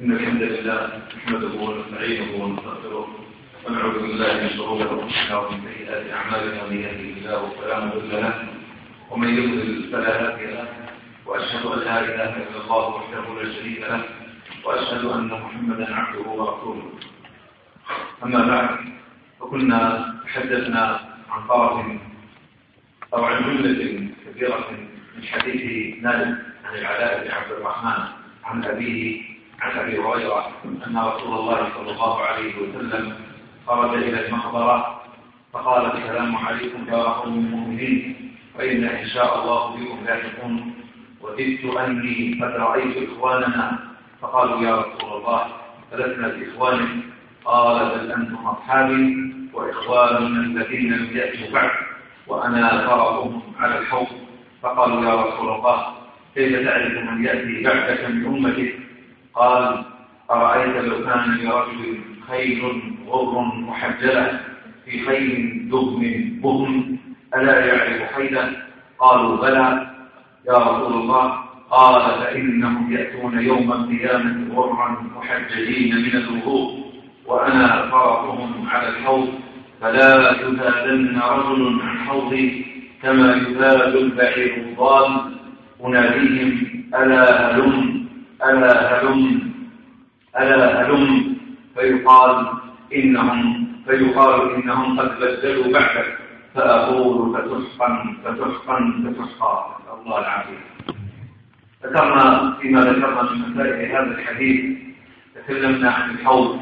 إن الحمد لله نحمده ونستعينه ونستغفره ونعوذ بالله من شرور أنفسنا ومن سيئات أعمالنا من يهده الله فلا مضل له ومن يضلل فلا هادي له وأشهد أن لا إله إلا الله وحده لا شريك له وأشهد أن محمدا عبده ورسوله. أما بعد فكنا تحدثنا عن طرف أو عن جملة كثيرة من حديث مالك عن العلاء بن عبد الرحمن عن أبيه عن أبي هريرة أن رسول الله صلى الله عليه وسلم خرج إلى المقبرة فقال السلام عليكم يا قوم المؤمنين فإن إن شاء الله بكم لاحقون وددت أني قد رأيت إخواننا. فقالوا يا رسول الله فلسنا بإخوان قال بل أنتم أصحابي وإخواننا الذين لم يأتوا بعد وأنا فرضهم على الحوض. فقالوا يا رسول الله كيف تعرف من يأتي بعدك من أمتك؟ قال أرأيت لو كان لرجل خيل غر محجلة في خيل دهم بهم ألا يعرف خيلا قالوا بلى. يا رسول الله قال فإنهم يأتون يوم القيامة غرا محجلين من الوضوء وأنا فرطهم على الحوض فلا يزادن رجل عن حوضي كما يزاد البعير الضال. أناديهم ألا هلم ألا هلم ألا هلم فيقال إنهم فيقال إنهم قد بدلوا بعدك. فأقول فتسقا فتسقا فتسقى الله العافية ذكرنا فيما ذكرنا من مسائل هذا الحديث. تكلمنا عن الحوض.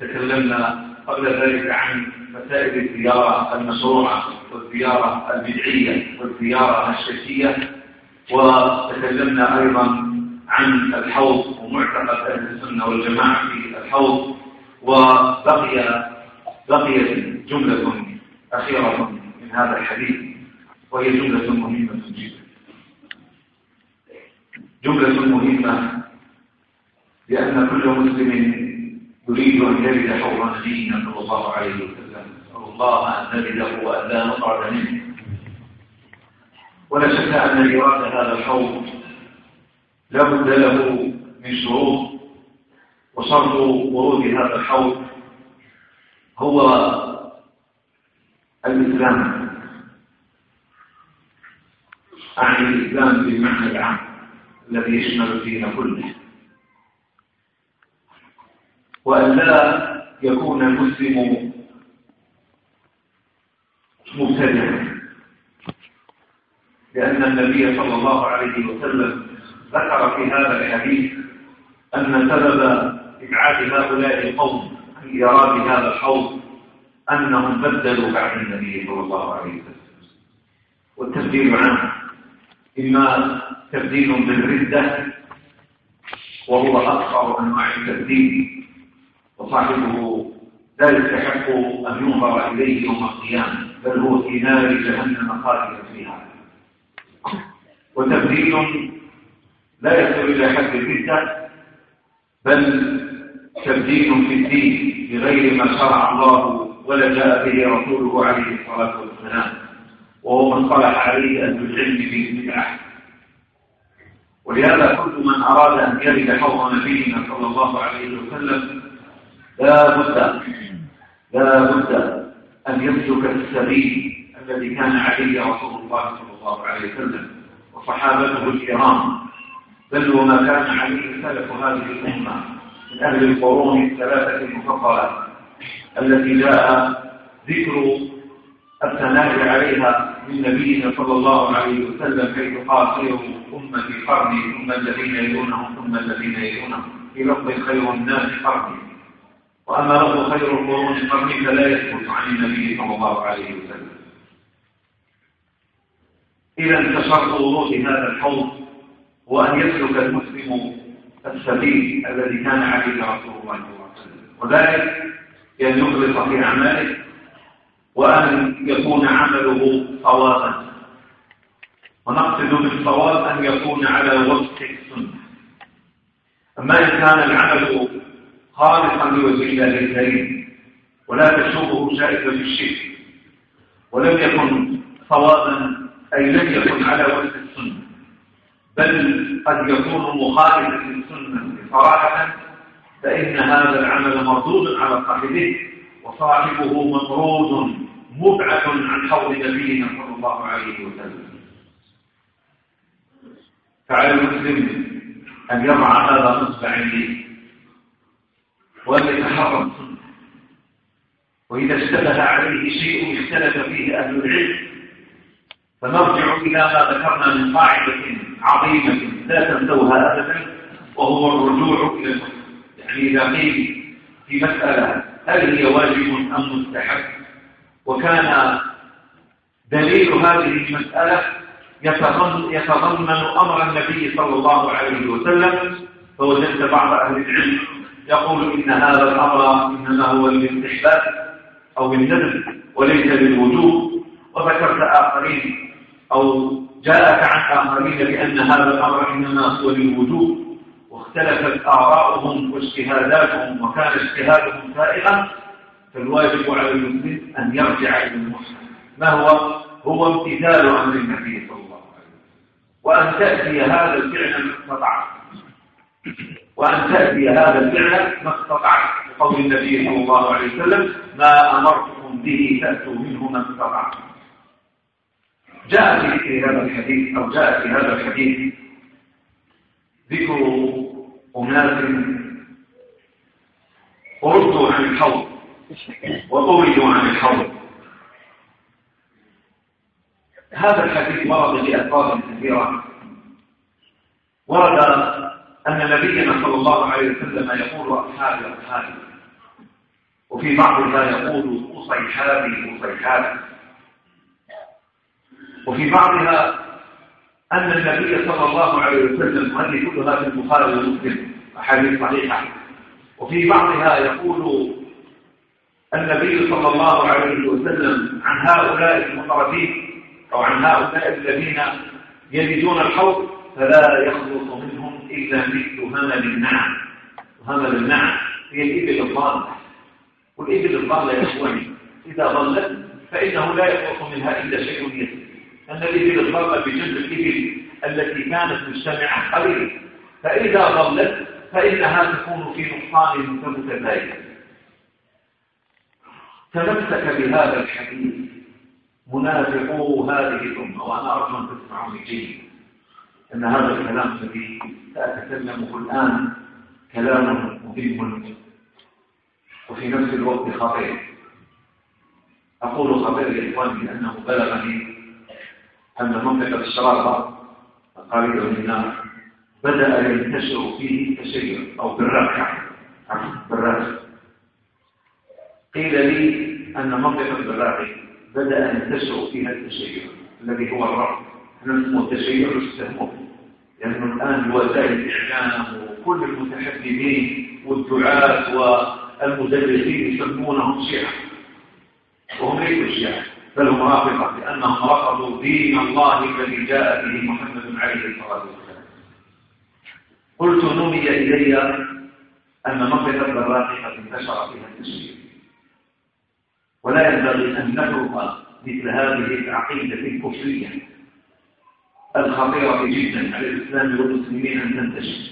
تكلمنا قبل ذلك عن مسائل الزيارة المشروعة والزيارة البدعية والزيارة الشركية وتكلمنا أيضا عن الحوض ومعتقد أهل السنة والجماعة في الحوض وبقي بقيت جملة أخيرة من هذا الحديث وهي جملة مهمة جدا. جملة مهمة لأن كل مسلم يريد أن يرد حوض نبينا صلى الله عليه وسلم. الله أن نرده وأن لا نقعد منه. ولا شك أن إرادة هذا الحوض لا بد له من شروط وشرط ورود هذا الحوض هو الإسلام. أعني الإسلام بالمعنى العام الذي يشمل الدين كله. وأن لا يكون المسلم مبتدعا. لأن النبي صلى الله عليه وسلم ذكر في هذا الحديث أن سبب إبعاد هؤلاء القوم عن إيراد هذا الحوض أنهم بدلوا بعد النبي صلى الله عليه وسلم. والتبديل عنه إما تبديل بالردة وهو أكثر أنواع التبديل وصاحبه لا يستحق أن ينظر إليه يوم القيامة بل هو في نار جهنم خالدا فيها. وتبديل لا يصل إلى حد الردة بل تبديل في الدين بغير ما شرع الله ولا جاء به رسوله عليه الصلاة والسلام وهو من صلح عليه أهل العلم في البدعة. ولهذا كل من أراد أن يرد حوض نبينا صلى الله عليه وسلم لا بد لا بد أن يسلك السبيل الذي كان عليه رسول الله صلى الله عليه وسلم وصحابته الكرام. بل وما كان عليه سلف هذه الأمة من أهل القرون الثلاثة المفضلة التي جاء ذكر الثناء عليها من نبينا صلى الله عليه وسلم حيث قال خير أمتي قرني ثم الذين يلونهم ثم الذين يلونهم. في لفظ خير الناس قرني. وأما له خير القرون قرني فلا يثبت عن النبي صلى الله عليه وسلم. إذا كشرط ورود هذا الحوض هو أن يسلك المسلم السبيل الذي كان عليه رسول الله صلى الله عليه وسلم. وذلك بأن يخلص في أعماله وأن يكون عمله صوابا. ونقصد بالصواب أن يكون على وفق السنة. أما إن كان العمل خالصا لوجه الله الكريم ولا تشوبه شائفة بالشرك ولم يكن صوابا أي لم يكن على وفق السنة. بل قد يكون مخالفا للسنة صراحة فإن هذا العمل مردود على صاحبه وصاحبه مطرود مبعث عن حوض نبينا صلى الله عليه وسلم. فعلى المسلم أن يضع هذا نصب عينيه وأن يتحرم وإذا اشتبه عليه شيء اختلف فيه أهل العلم فنرجع إلى ما ذكرنا من قاعدة عظيمة لا تنسوها أبدا وهو الرجوع إلى يعني إذا قيل في مسألة هل هي واجب أم مستحب؟ وكان دليل هذه المسألة يتضمن أمر النبي صلى الله عليه وسلم فوجدت بعض أهل العلم يقول إن هذا الأمر إنما هو للاستحباب أو للندب وليس للوجوب. وذكرت آخرين أو جاءك عن آخرين بأن هذا الأمر إنما هو للوجوب واختلفت آراؤهم واجتهاداتهم وكان اجتهادهم سائغا فالواجب على المسلم أن يرجع إلى المحسن. ما هو؟ هو امتثال أمر النبي صلى الله عليه وسلم. وأن تأتي هذا الفعل ما استطعت. وأن تأتي هذا الفعل ما استطعت. بقول النبي صلى الله عليه وسلم ما أمرتكم به تأتوا منه ما استطعت. جاء في هذا الحديث أو جاء في هذا الحديث ذكر أناس وردوا عن الحوض وطردوا عن الحوض. هذا الحديث ورد بألفاظ كثيرة. ورد أن نبينا صلى الله عليه وسلم يقول أصحابي أصحابي وفي بعضها يقول أصيحابي أصيحابي. وفي بعضها أن النبي صلى الله عليه وسلم هذه كلها في البخاري ومسلم أحاديث صحيحة. وفي بعضها يقول النبي صلى الله عليه وسلم عن هؤلاء المطرفين أو عن هؤلاء الذين يجدون الحوض فلا يخلص منهم إلا مثل همل النعم. وهمل النعم هي الإبل الضالة. والإبل الضالة يا إذا ضلت فإنه لا يخلص منها إلا شيء يسير. الإبل الضالة بجنب الإبل التي كانت مجتمعة قليلا فإذا ضلت فإنها تكون في نقصان متتباين تمسك بهذا الحديث. منافقو هذه الأمة وأنا أرجو أن تسمعوني جيدا أن هذا الكلام الذي سأتكلمه الآن كلام مهم. وفي نفس الوقت خطير. أقول خطير لإخواني لأنه بلغني أن منطقة الشرارة القريبة من النار بدأ ينتشر فيه تشيع أو بالركع بالركع قيل لي أن منطقة بالركع بدأ ينتشر فيها التشيع الذي هو الرفض إحنا نسمه التشيع يستهمه لأنه الآن وسائل الإعلام وكل المتحدثين والدعاة والمدرسين يسمونهم شيعة. وهم ليسوا شيعة. بل هم رافضة لأنهم رفضوا دين الله الذي جاء به محمد عليه الصلاة والسلام. قلت نمي إلي أن منطقة الراقحة انتشر فيها التشريع ولا ينبغي أن نترك مثل هذه العقيدة الكفرية الخطيرة جدا على الإسلام والمسلمين أن تنتشر.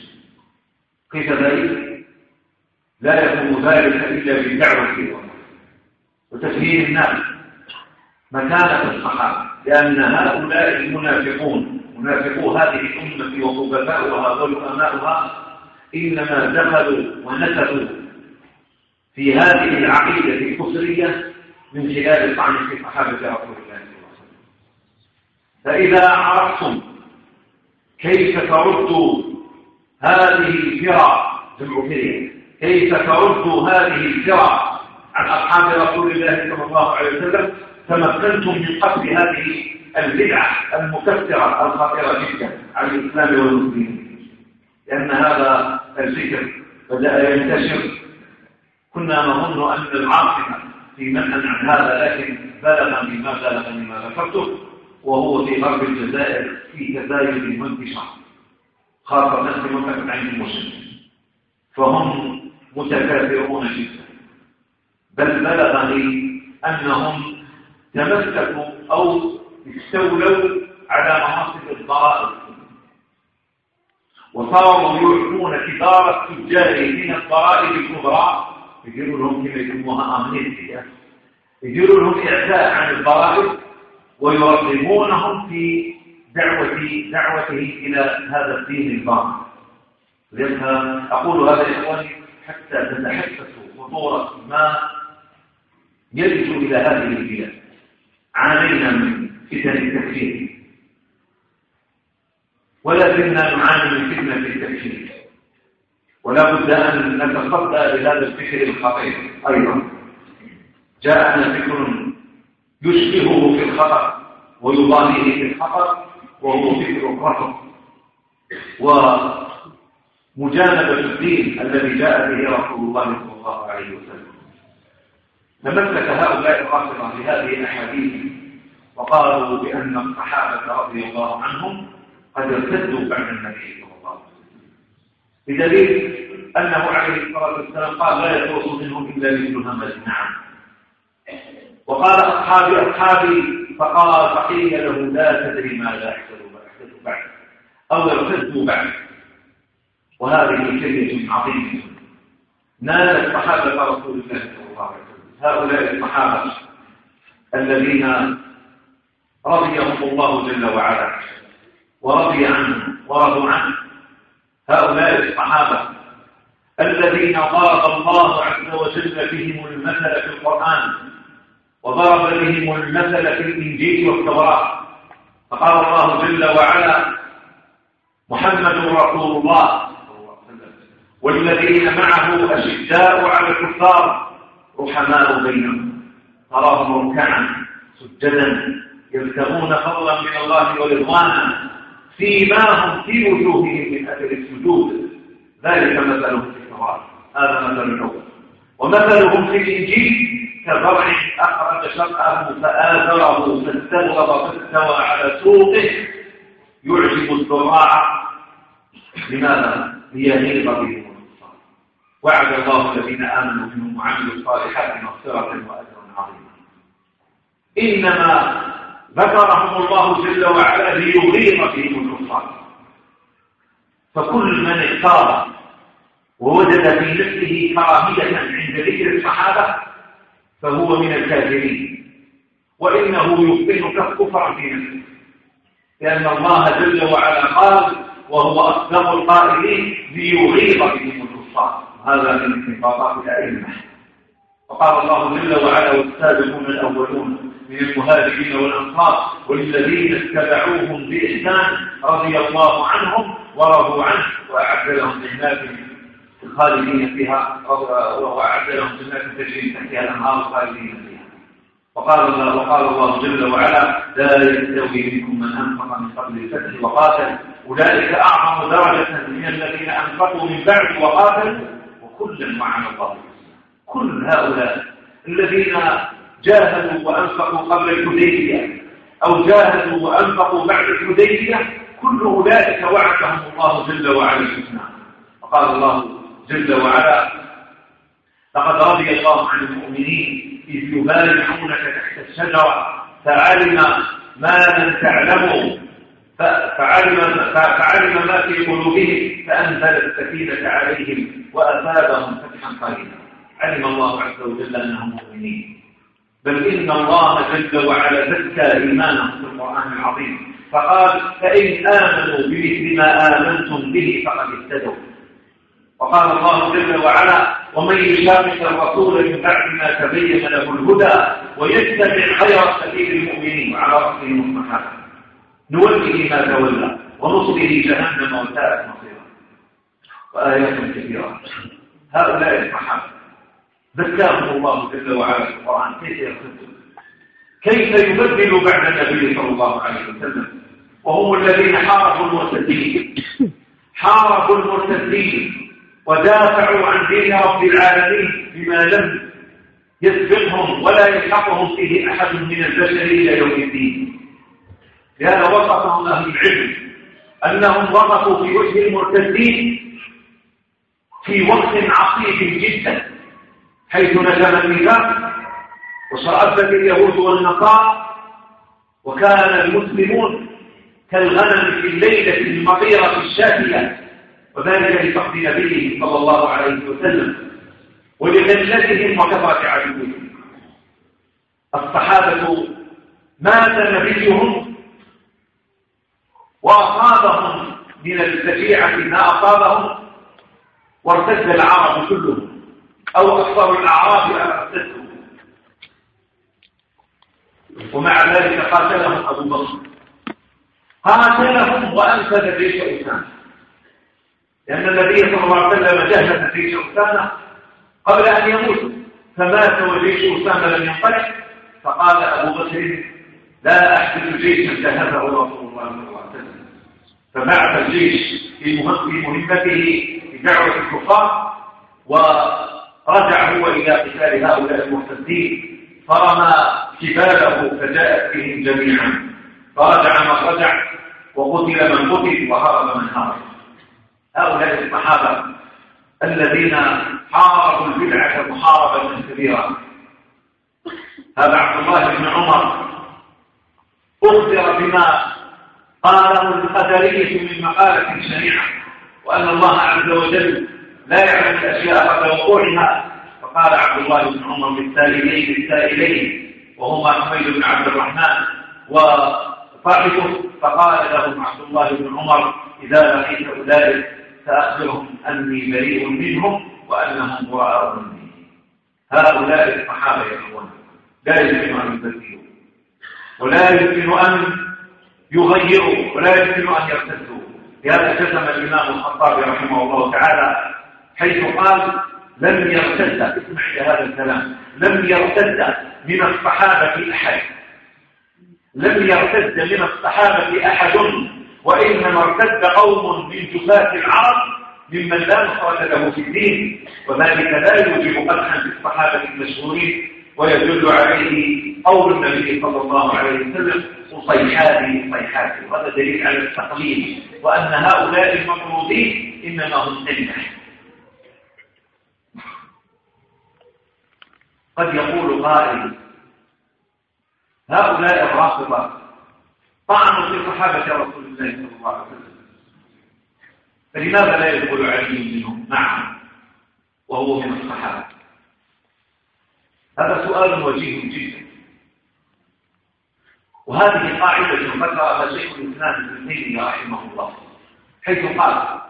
كيف ذلك؟ لا يكون ذلك إلا بالدعوة وتفهيم الناس مكانة الصحابة لأن هؤلاء المنافقون منافقو هذه الأمة وخبثاؤها وعلماؤها إنما دخلوا ونسبوا في هذه العقيدة الكفرية من خلال الطعن في صحابة رسول الله صلى الله عليه وسلم. فإذا عرفتم كيف تردوا هذه الفرع جمع كيف تردوا هذه الفرع عن أصحاب رسول الله صلى الله عليه وسلم؟ تمكنتم من قتل هذه البدعة المكثرة الخطيرة جدا على الإسلام والمسلمين. لأن هذا الفكر بدأ ينتشر. كنا نظن أن العاصمة في منع عن هذا لكن بلغ مما بلغ مما ذكرته وهو في غرب الجزائر في تزايد منتشر خاصة في منطقة عين المسلمين فهم متكاثرون جدا. بل بلغني أنهم تمسكوا أو استولوا على مناصب الضرائب وصاروا يعطون كبار التجار من الضرائب الكبرى. يديروا لهم كما يسموها امنيتي يديروا لهم إعفاء عن الضرائب ويرغبونهم في دعوة دعوته إلى هذا الدين الباطل. لذلك أقول هذا إخواني حتى تتحسسوا خطورة ما يلج إلى هذه البلاد. عانينا من فتن التكفير ولكننا نعاني من فتنة التكفير ولا بد أن نتصدى لهذا الفكر الخطير. أيضا. جاءنا فكر يشبهه في الخطر ويضاهيه في الخطر وهو فكر الرفض. ومجانبة الدين الذي جاء به رسول الله صلى الله عليه وسلم. تمسك هؤلاء الرافضة بهذه الأحاديث وقالوا بأن الصحابة رضي الله عنهم قد ارتدوا بعد النبي صلى الله عليه وسلم. بدليل أنه عليه الصلاة والسلام قال لا يخلص منهم إلا مثل همز نعم. وقال أصحابي أصحابي فقال فقيل له لا تدري ماذا أحدث بعد. أو ارتدوا بعد. وهذه كلمة عظيمة. نالت صحابة رسول الله صلى الله عليه وسلم. هؤلاء الصحابة الذين رضيهم الله جل وعلا ورضي عنهم ورضوا عنه. هؤلاء الصحابة الذين ضرب الله عز وجل بهم المثل في القرآن وضرب بهم المثل في الإنجيل والتوراة. فقال الله جل وعلا محمد رسول الله والذين معه أشداء على الكفار رحماء بينهم. تراهم ركعا سجدا يبتغون فضلا من الله ورضوانا. فيما هم في وجوههم من أثر السجود. ذلك مثلهم في التوراة. هذا مثل الأول ومثلهم في الإنجيل كزرع أخرج شرعه فآثره فاستغلظ فاستوى على سوقه. يعجب الزراع. لماذا؟ ليغيظ بهم وعد الله الذين آمنوا منهم وعملوا الصالحات مغفرة وأجرا عظيما. إنما ذكرهم الله جل وعلا ليغيظ بهم الكفار. فكل من اختار ووجد في نفسه كراهية عند ذكر الصحابة فهو من الكافرين. وإنه يبطنك كفرا في نفسه. لأن الله جل وعلا قال وهو أصدق القائلين ليغيظ بهم الكفار. هذا من انفاقات الأئمة. وقال الله جل وعلا والسابقون الأولون من المهاجرين والأنصار والذين اتبعوهم بإحسان رضي الله عنهم ورضوا عنه وأعد لهم جنات خالدين فيها وأعد لهم جنات تجري تحتها الأنهار خالدين فيها. وقال الله وقال الله جل وعلا لا يستوي منكم من أنفق من قبل الفتح وقاتل. أولئك أعظم درجة من الذين أنفقوا من بعد وقاتلوا وكلا وعن الله كل هؤلاء الذين جاهدوا وأنفقوا قبل الحديبية أو جاهدوا وأنفقوا بعد الحديبية كل أولئك وعدهم الله جل وعلا. الحسنى وقال الله جل وعلا لقد رضي الله عن المؤمنين إذ يبايعونك تحت الشجرة فعلم ما لم تعلموا. فعلم, فعلم ما في قلوبهم فأنزل السكينة عليهم وأثابهم فتحا قريبا علم الله عز وجل أنهم مؤمنين. بل إن الله جل وعلا زكى إيمانهم في القرآن العظيم. فقال فإن آمنوا بمثل ما آمنتم به فقد اهتدوا. وقال الله جل وعلا ومن يشاقق الرسول من بعد ما تبين له الهدى ويتبع غير سبيل المؤمنين وعلى راسهم الصحابه نوله ما تولى ونصله جهنم وساءت مصيرا وآيات كثيرة. هؤلاء الصحابه ذكرهم الله جل وعلا في القرآن. كيف يرتدون كيف يبدل بعد النبي صلى الله عليه وسلم؟ وهم الذين حاربوا المرتدين. حاربوا المرتدين. ودافعوا عن دين رب العالمين بما لم يسبقهم ولا يلحقهم فيه أحد من البشر إلى يوم الدين. لهذا وصفهم أهل العلم أنهم وقفوا في وجه المرتدين في وقت عصيب جدا حيث نجم النفاق وشرأت اليهود والنصارى وكان المسلمون كالغنم في الليلة المطيرة الشاتية وذلك لفقد نبيه صلى الله عليه وسلم ولقلتهم وكثرة عدوهم. الصحابة مات نبيهم وأصابهم من الفجيعة ما أصابهم وارتد العرب كلهم أو أكثر الأعراب ارتدوا ومع ذلك قاتلهم أبو بكر. قاتلهم وأنفذ جيش أسامة لأن النبي صلى الله عليه وسلم جهز جيش أسامة قبل أن يموت. فمات وجيش أسامة لم ينقلب فقال أبو بكر لا أحدث جيشا جهزه رسول الله صلى الله عليه وسلم فبعث الجيش في مهمته بدعوة الكفار ورجع هو إلى قتال هؤلاء المرتدين فرمى كباله فجاءت بهم جميعا. فرجع من رجع وقتل من قتل وهرب من هرب. هؤلاء الصحابة الذين حاربوا البدعة محاربة كبيرة. هذا عبد الله بن عمر أخبر بما قاله القدرية من مقالة شنيعة وأن الله عز وجل لا يعلم الأشياء قبل وقوعها. فقال عبد الله بن عمر للسائلين للسائلين وهما حميد بن عبد الرحمن وصاحبه فقال لهم عبد الله بن عمر إذا لقيت أولئك سأخبرهم أني بريء منهم وأنهم براء مني هؤلاء الصحابة يا إخوان لا يمكن أن ولا يمكن أن يغيروا ولا يمكن أن يرتدوا. لهذا جزم الإمام الخطابي رحمه الله تعالى حيث قال لم يرتد اسمع إلى هذا الكلام لم يرتد من الصحابة أحد. لم يرتد من الصحابة أحد وإنما ارتد قوم من جفاة العرب ممن لا نصرة له في الدين وذلك لا يوجب قدحا في الصحابة المشهورين ويدل عليه قول النبي صلى الله عليه وسلم صيحات صيحات وهذا دليل على التقليد وأن هؤلاء المفروضين إنما هم سنة. قد يقول قائل هؤلاء الرافضة طعنوا في صحابة رسول الله صلى الله عليه وسلم. فلماذا لا يدخل علي منهم؟ نعم وهو من الصحابة. هذا سؤال وجيه جدا. وهذه قاعدة ذكرها شيخ الإسلام ابن تيمية رحمه الله حيث قال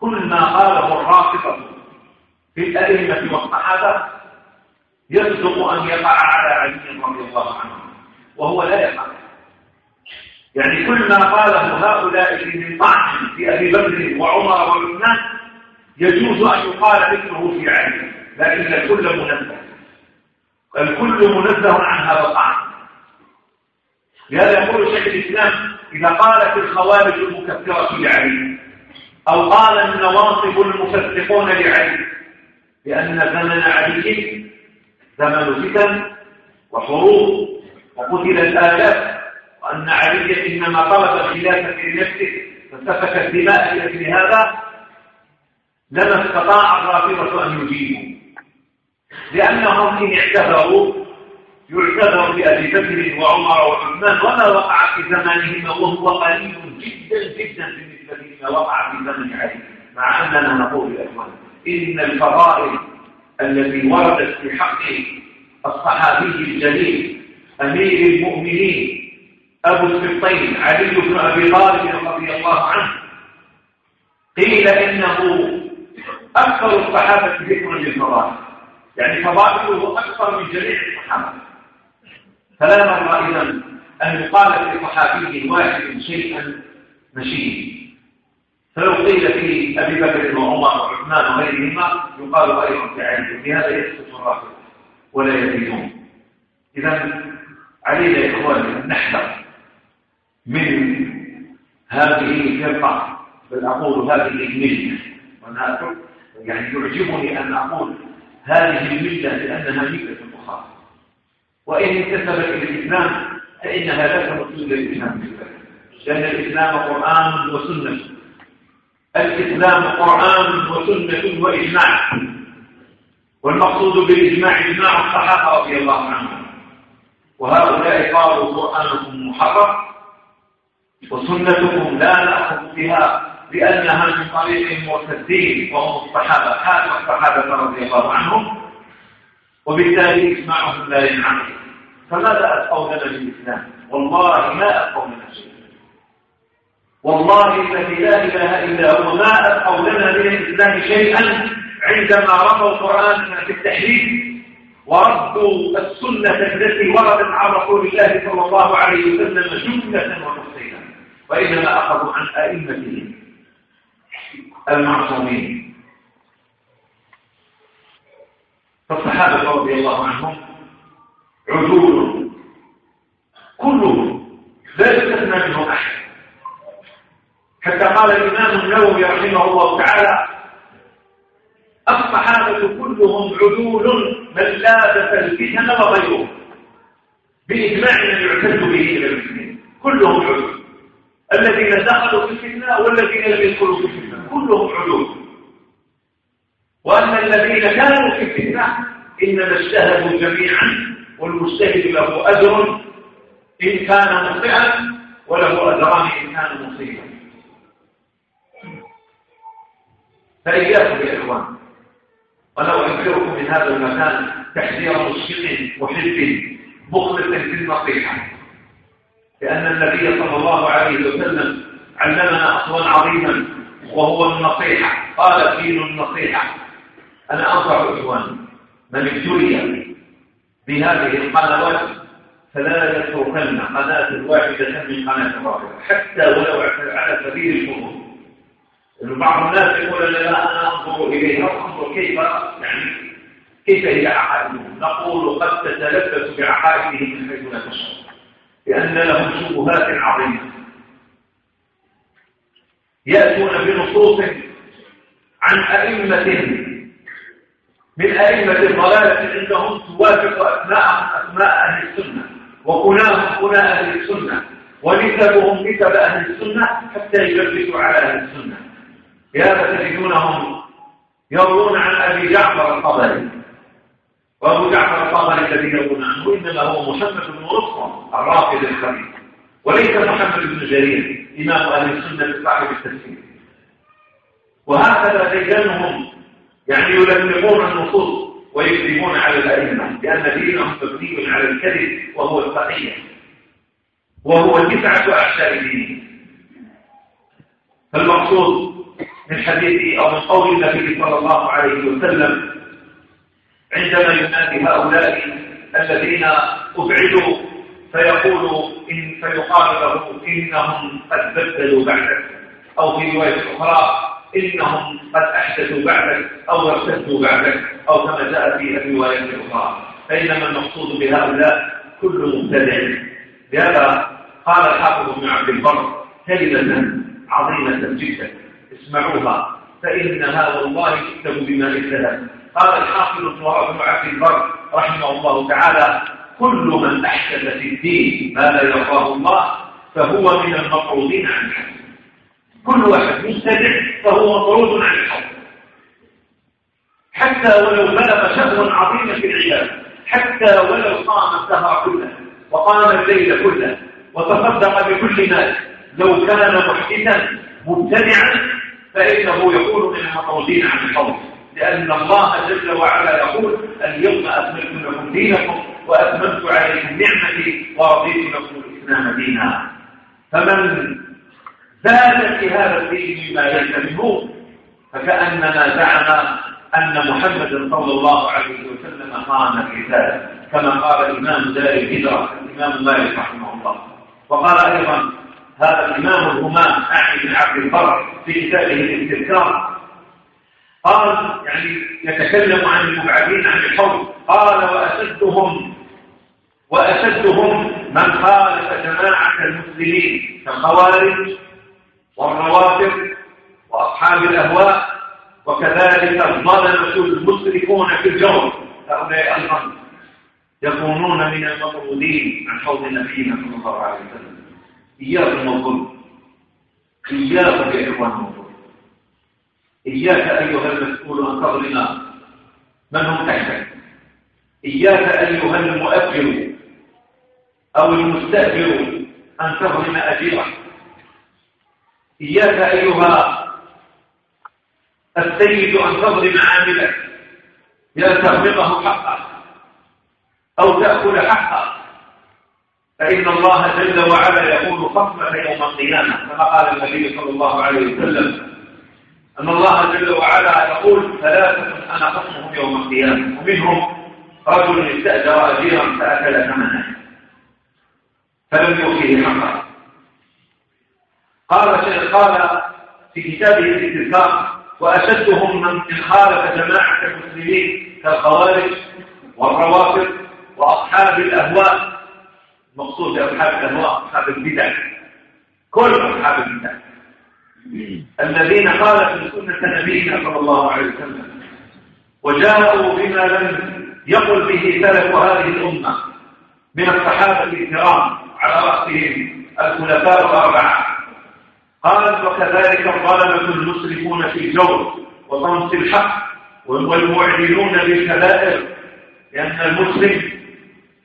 كل ما قاله الرافضة في الأئمة والصحابة يصدق أن يقع على علي رضي الله عنه وهو لا يقع. يعني كل ما قاله هؤلاء من طعن في أبي بكر وعمر وعثمان يجوز أن يقال مثله في علي لكن الكل منزه الكل منزه عن هذا الطعن لهذا يقول شيخ الإسلام إذا قالت الخوارج المكفرة لعلي أو قال النواصب المفسقون لعلي لأن زمن علي زمن فتن وحروب وقتل الآلاف وأن علي إنما طلب الخلافة لنفسه فسفك الدماء لأجل هذا لما استطاع الرافضة أن يجيبوا لأنهم إن اعتذروا يعتذر بأبي بكر وعمر وعثمان وما وقع في زمانهما وهو قليل جدا جدا بالنسبة لما وقع في زمن علي مع أننا نقول يا إخوان إن الفضائل التي وردت في حق الصحابي الجليل أمير المؤمنين أبو السبطين علي بن أبي طالب رضي الله عنه قيل إنه أكثر الصحابة ذكرا للفضائل. يعني فضائله أكثر من جميع الصحابة. فلا نرى إذا أن يقال في صحابي واحد شيئا مشين فلو قيل في أبي بكر وعمر وعثمان وغيرهما يقال أيضا في علي بهذا يسقط الرافض ولا يزيدون إذا علينا يا إخواني أن نحذر من هذه الفرقة. بل أقول هذه الملة. وأنا يعني يعجبني أن أقول هذه الملة لأنها ملة أخرى. وإن انتسبت إلى الإسلام فإنها لا تمثل إلى الإسلام. لأن الإسلام قرآن وسنة. الإسلام قرآن وسنة وإجماع. والمقصود بالإجماع إجماع الصحابة رضي الله عنهم. وهؤلاء قالوا قرآنكم محرم وسنتكم لا نأخذ بها بأنها من طريق المرتدين وهم الصحابة. حال الصحابة رضي الله عنهم. وبالتالي إسماعهم لا ينعقد فماذا أبقوا لنا بالإسلام والله ما أبقوا لنا شيئا والله الذي لا إله إلا هو ما أبقوا لنا من الإسلام شيئا عندما رموا القرآن في التحريف. وردوا السنة التي وردت عن رسول الله صلى الله عليه وسلم جملة وتفصيلا. وإنما أخذوا عن أئمتهم المعصومين. فالصحابة رضي الله عنهم عدول. كلهم لا يستثنى منهم أحد. حتى قال الإمام النووي رحمه الله تعالى الصحابة كلهم عدول من لابس الفتن وغيرهم بإجماع من يعتد به إلى المسلمين. كلهم عدول. الذين دخلوا في الفتنة والذين لم يدخلوا في الفتنة كلهم عدول. وأن الذين كانوا في الفتنة إنما اجتهدوا جميعا والمجتهد له أجر إن كان مخطئا وله أجران إن كان مصيبا. فإياكم يا إخوان ولو أنكركم من هذا المكان تحذير مشفق محب مخلص في النصيحة. لأن النبي صلى الله عليه وسلم علمنا أصلا عظيما وهو النصيحة قال دين النصيحة. أنا أنصح إخواني من ابتلي بهذه القنوات فلا يتركن قناة واحدة من قناة الرابعة. حتى ولو على سبيل الفضول بعض الناس يقول لا أنا أنظر إليها وأنظر كيف يعني كيف هي عقائدهم نقول قد تتلبس بعقائدهم من حيث لا تشعر. لأن لهم شبهات عظيمة. يأتون بنصوص عن أئمة من أئمة الضلالة عندهم توافق أسماءهم أسماء أهل السنة وكناهم كنا أهل السنة ونسبهم نسب أهل السنة حتى يلبسوا على أهل السنة. لهذا تجدونهم يروون عن أبي جعفر الطبري. وأبو جعفر الطبري الذي يروون عنه إنما هو محمد بن رصم الرافض الخبيث وليس محمد بن جرير إمام أهل السنة صاحب التفسير. وهكذا ديانهم يعني يلمقون النصوص ويكذبون على الأئمة لأن دينهم مبني على الكذب وهو التقية وهو تسعة أعشاء دينه فالمقصود من حديث أو من قول النبي صلى الله عليه وسلم عندما ينادي هؤلاء الذين أبعدوا فيقول إن فيقال له إنهم قد بدلوا بعدك. أو في رواية أخرى إنهم قد أحدثوا بعدك أو أرتدوا بعدك أو كما جاء في الرواية الأخرى. بينما المقصود بهؤلاء كل مبتدع. لهذا قال الحافظ بن عبد البر كلمة عظيمة جدا. اسمعوها. فإنها والله تكتب بما ليس قال الحافظ بن عبد البر رحمه الله تعالى كل من أحدث في الدين ما لا يرضاه الله فهو من المطرودين عن الحق كل واحد مستدع فهو مطرود عن الحق. حتى ولو بلغ شهوا عظيما في العباد حتى ولو صام الدهر كله وقام الليل كله وتصدق بكل مال لو كان محدثا مبتدعا فإنه يكون من المطرودين عن الحوض لأن الله جل وعلا يقول اليوم أكملت لكم دينكم وأتممت عليكم نعمتي ورضيت لكم الإسلام دينا. فمن زاد في هذا الدين بما ليس منه فكأنما زعم أن محمد صلى الله عليه وسلم قام الرسالة كما قال الإمام دار الهجرة الإمام مالك رحمه الله. وقال أيضا هذا الإمام الهمام أعني بن عبد البر في كتابه الاستذكار. قال يعني يتكلم عن المبعدين عن الحوض. قال وأشدهم وأشدهم من خالف جماعة المسلمين كالخوارج والروافض وأصحاب الأهواء وكذلك الظلمة المسرفون في الجور هؤلاء أيضا يكونون من المطرودين عن حوض نبينا صلى الله عليه وسلم. إياكم والظلم إياكم يا إخوان إياك أيها المسؤول عن قبرنا. من هم تحتك؟ إياك أيها المؤجر أو المستأجر أن تظلم أجيرك. إياك أيها السيد أن تظلم عاملك بأن تغلقه حقه أو تأكل حقه فإن الله جل وعلا يقول خصمك يوم القيامة كما قال النبي صلى الله عليه وسلم. أن الله جل وعلا يقول ثلاثة أنا خصمهم يوم القيامة. ومنهم رجل استأجر أجيرا فأكل ثمنه فلم يؤتيه حقه قال قال في كتابه الاستذكار وأشدهم من خالف جماعة المسلمين كالخوارج والروافض وأصحاب الأهواء. المقصود بأصحاب الأهواء أصحاب البدع. كل أصحاب البدع. الذين خالفوا سنة نبينا صلى الله عليه وسلم وجاءوا بما لم يقل به سلف هذه الأمة من الصحابة الكرام على رأسهم الخلفاء الأربعة. قال وكذلك الظلمة المسرفون في الجور وطمس الحق والمعلنون بالكبائر لأن المسلم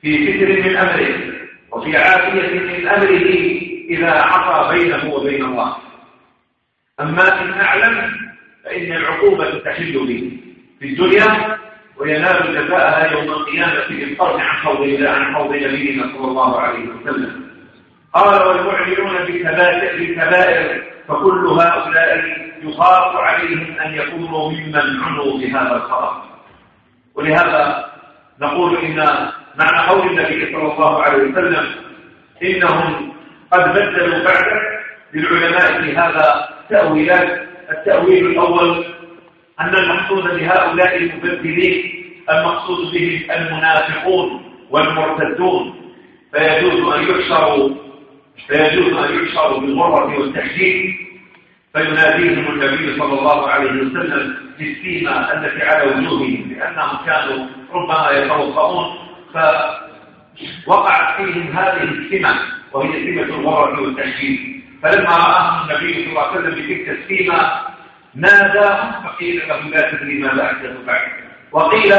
في فتر من أمره وفي عافية من أمره إذا عصى بينه وبين الله. أما إن أعلم فإن العقوبة تحل به في الدنيا وينال جزاءها يوم القيامة بالفرد عن حوض الله عن حوض نبينا صلى الله عليه وسلم. قال والمعلنون بالكبائر فكل هؤلاء يخاف عليهم أن يكونوا ممن عنوا بهذا الخطأ ولهذا نقول إن معنى قول النبي صلى الله عليه وسلم إنهم قد بدلوا بعد للعلماء في هذا تأويلات. التأويل الأول أن المقصود بهؤلاء المبدلين المقصود بهم المنافقون والمرتدون. فيجوز أن يحشروا فيجوز أن يحشروا بالغرة والتحديد فيناديهم النبي صلى الله عليه وسلم بالسيمة التي على وجوههم لأنهم كانوا ربما يتوضؤون فوقعت فيهم هذه السمة وهي سمة الغرة والتحديد فلما رآهم النبي صلى الله عليه وسلم بتلك السيمة ناداهم فقيل له لا تدري ما أحدث بعد. وقيل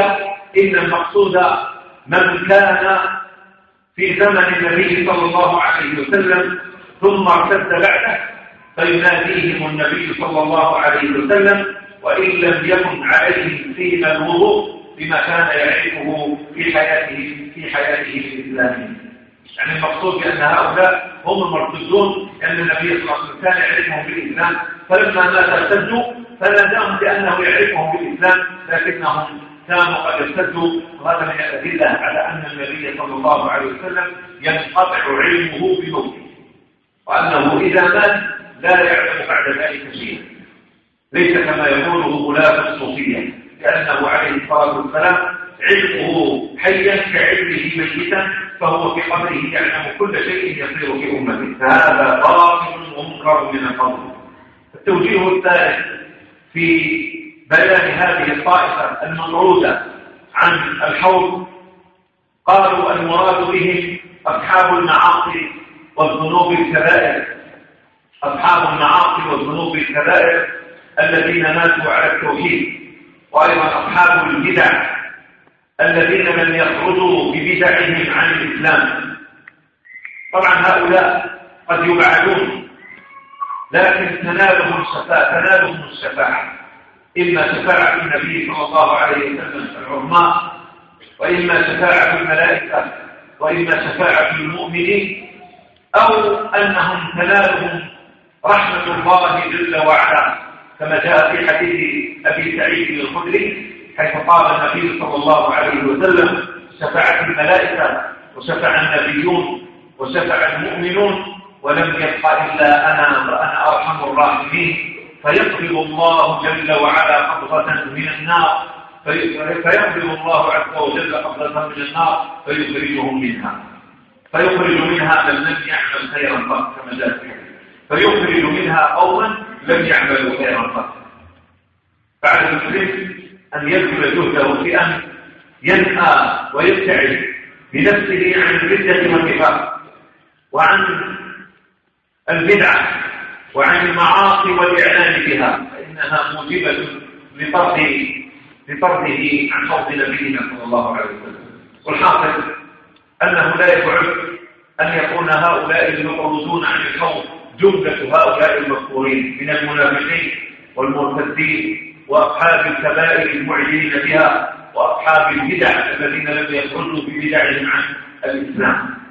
إن المقصود من كان في زمن النبي صلى الله عليه وسلم ثم ارتد بعده فيناديهم النبي صلى الله عليه وسلم وإن لم يكن عليهم فيما الوضوء بما كان يعرفه في حياته في حياته الإسلامية يعني المقصود بأن هؤلاء هم المرتدون لأن النبي صلى الله عليه وسلم كان يعرفهم بالإسلام فلما مات ارتدوا فناداهم بأنه يعرفهم بالإسلام لكنهم كانوا قد ارتدوا وهذا من الأدلة على أن النبي صلى الله عليه وسلم ينقطع علمه بموته وأنه إذا مات لا يعلم بعد ذلك شيئا. ليس كما يقوله غلاف الصوفية لأنه عليه الصلاة والسلام علمه حيا كعلمه ميتا فهو في قبره يعلم كل شيء يصير في أمته. فهذا باطل ومنكر من القبر. التوجيه الثالث في بيان هذه الطائفة المطرودة عن الحوض قالوا المراد بهم أصحاب المعاصي والذنوب الكبائر. أصحاب المعاصي والذنوب الكبائر الذين ماتوا على التوحيد وأيضا أصحاب البدع الذين لم يخرجوا ببدعهم عن الإسلام. طبعا هؤلاء قد يبعدون لكن تنالهم الشفاعة تنالهم الشفاعة. إما شفاعة النبي صلى الله عليه وسلم العظمى وإما شفاعة الملائكة وإما شفاعة المؤمنين أو أنهم تنالهم رحمة الله جل وعلا كما جاء في حديث أبي سعيد الخدري حيث قال النبي صلى الله عليه وسلم شفاعة الملائكة وشفع النبيون وشفع المؤمنون ولم يبق إلا أنا وأنا أرحم الراحمين. فيقبض الله جل وعلا قبضة من النار. فيقبض الله عز وجل قبضة من النار فيخرجهم منها. فيخرج منها من لم يعمل خيرا قط كما جاء في فيخرج منها قوما لم يعملوا خيرا قط بعد المسلم أن يبذل جهده في أن ينهى ويبتعد بنفسه عن الردة والنفاق وعن البدعة. وعن المعاصي والإعلان بها. فإنها موجبة لطرده لطرده عن حوض نبينا صلى الله عليه وسلم. والحاصل أنه لا يبعد أن يكون هؤلاء المطردون عن الحوض جملة هؤلاء المذكورين من المنافقين والمرتدين وأصحاب الكبائر المعلنين بها وأصحاب البدع الذين لم يخرجوا ببدعهم عن الإسلام.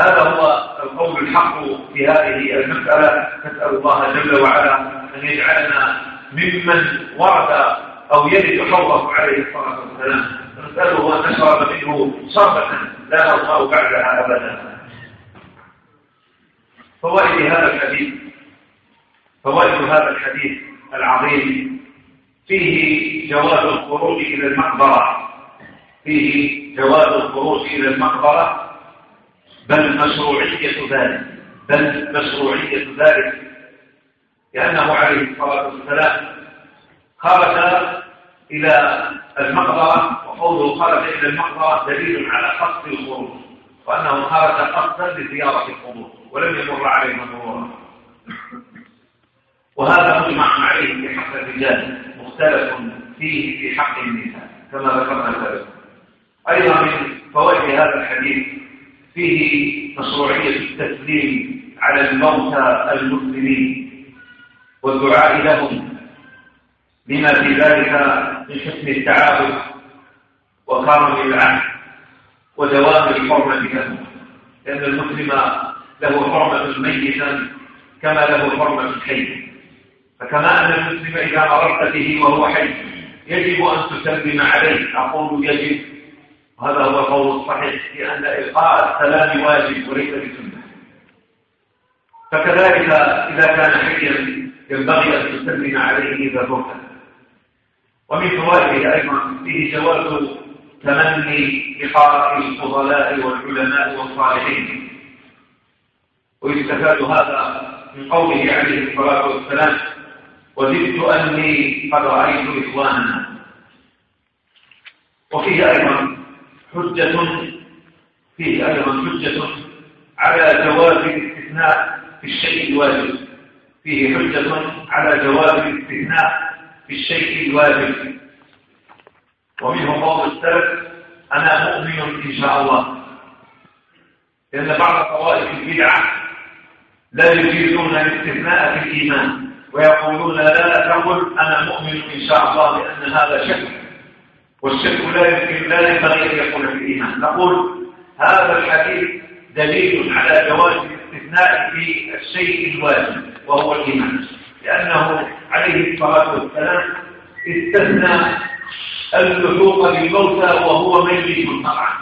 هذا هو القول الحق في هذه المسألة. نسأل الله جل وعلا أن يجعلنا ممن ورد أو يرد حوضه عليه الصلاة والسلام. نسأله أن نشرب منه شربة لا نرضى بعدها أبدا. فوائد هذا الحديث فوائد هذا الحديث العظيم. فيه جواز الخروج إلى المقبرة. فيه جواز الخروج إلى المقبرة. بل مشروعية ذلك بل مشروعية ذلك. لأنه عليه الصلاة والسلام خرج إلى المقبرة وقوله خرج إلى المقبرة دليل على قصد الخروج وأنه خرج قصدا لزيارة القبور ولم يمر عليه مرورا وهذا مجمع عليه في حق الرجال مختلف فيه في حق النساء كما ذكرنا ذلك أيضا من فوائد هذا الحديث فيه مشروعية التسليم على الموتى المسلمين. والدعاء لهم لما في ذلك من حسن التعاون وكرم العهد ودوام الحرمة لهم. لأن المسلم له حرمة ميتا كما له حرمة حي فكما أن المسلم إذا مررت به وهو حي يجب أن تسلم عليه. أقول يجب هذا هو القول الصحيح لأن إلقاء السلام واجب وليس بسنة. فكذلك إذا كان حيا ينبغي أن تسلم عليه إذا زرته ومن فوائده أيضا فيه جواز تمني لقاء الفضلاء والعلماء والصالحين. ويستفاد هذا من قوله عليه الصلاة والسلام وددت أني قد رأيت إخواننا. وفيه أيضا حجة فيه أيضا حجة على جواز الاستثناء في الشيء الواجب. فيه حجة على جواز الاستثناء في الشيء الواجب. ومنه قول السلف أنا مؤمن إن شاء الله. لأن بعض طوائف البدعة لا يجيزون الاستثناء في الإيمان ويقولون لا تقل أنا مؤمن إن شاء الله لأن هذا شك والشك لا يمكن لا ينبغي أن يكون في الإيمان. نقول هذا الحديث دليل على جواز الاستثناء في الشيء الواجب وهو الإيمان. لأنه عليه الصلاة والسلام استثنى اللحوق بالموتى وهو ميت طبعا.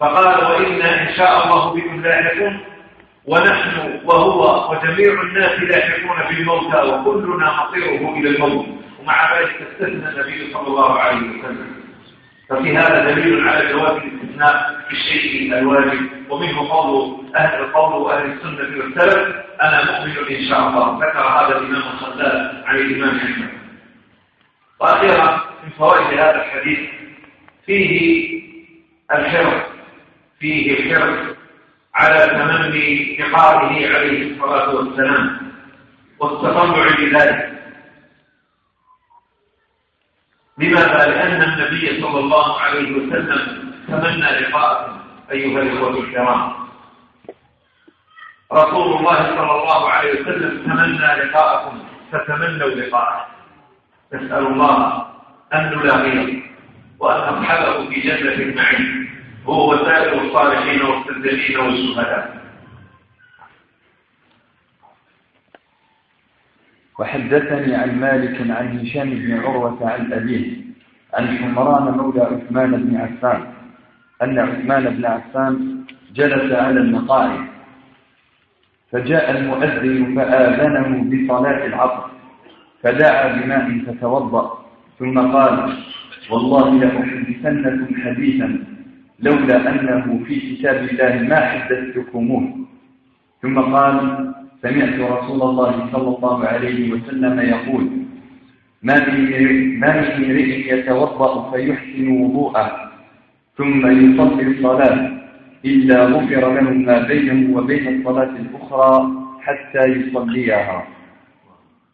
فقال وإنا إن شاء الله بكم لاحقون ونحن وهو وجميع الناس لاحقون بالموتى وكلنا مصيره إلى الموت. ومع ذلك استثنى النبي صلى الله عليه وسلم. ففي هذا دليل على جواز الاستثناء في الشيء الواجب ومنه قول أهل القول وأهل السنة والسلف أنا مؤمن إن شاء الله. ذكر هذا الإمام الخلال عن الإمام أحمد. وأخيرا من فوائد هذا الحديث فيه الحرص فيه الحرص على تمني لقائه عليه الصلاة والسلام والتطلع لذلك. لماذا؟ لأن النبي صلى الله عليه وسلم تمنى لقاءكم أيها الإخوة الكرام. رسول الله صلى الله عليه وسلم تمنى لقاءكم فتمنوا لقاءه. نسأل الله أن نلاقيه وأن نصحبه في جنة النعيم هو وسائر الصالحين والصديقين والشهداء. وحدثني عن مالك عن هشام بن عروة عن أبيه عن حمران مولى عثمان بن عفان أن عثمان بن عفان جلس على المقاعد فجاء المؤذن فآذنه بصلاة العصر فدعا بماء فتوضأ ثم قال والله لأحدثنكم حديثا لولا أنه في كتاب الله ما حدثتكموه. ثم قال سمعت رسول الله صلى الله عليه وسلم يقول ما من امرئ يتوضأ فيحسن وضوءه ثم يصلي الصلاة إلا غفر له ما بينه وبين الصلاة الأخرى حتى يصليها.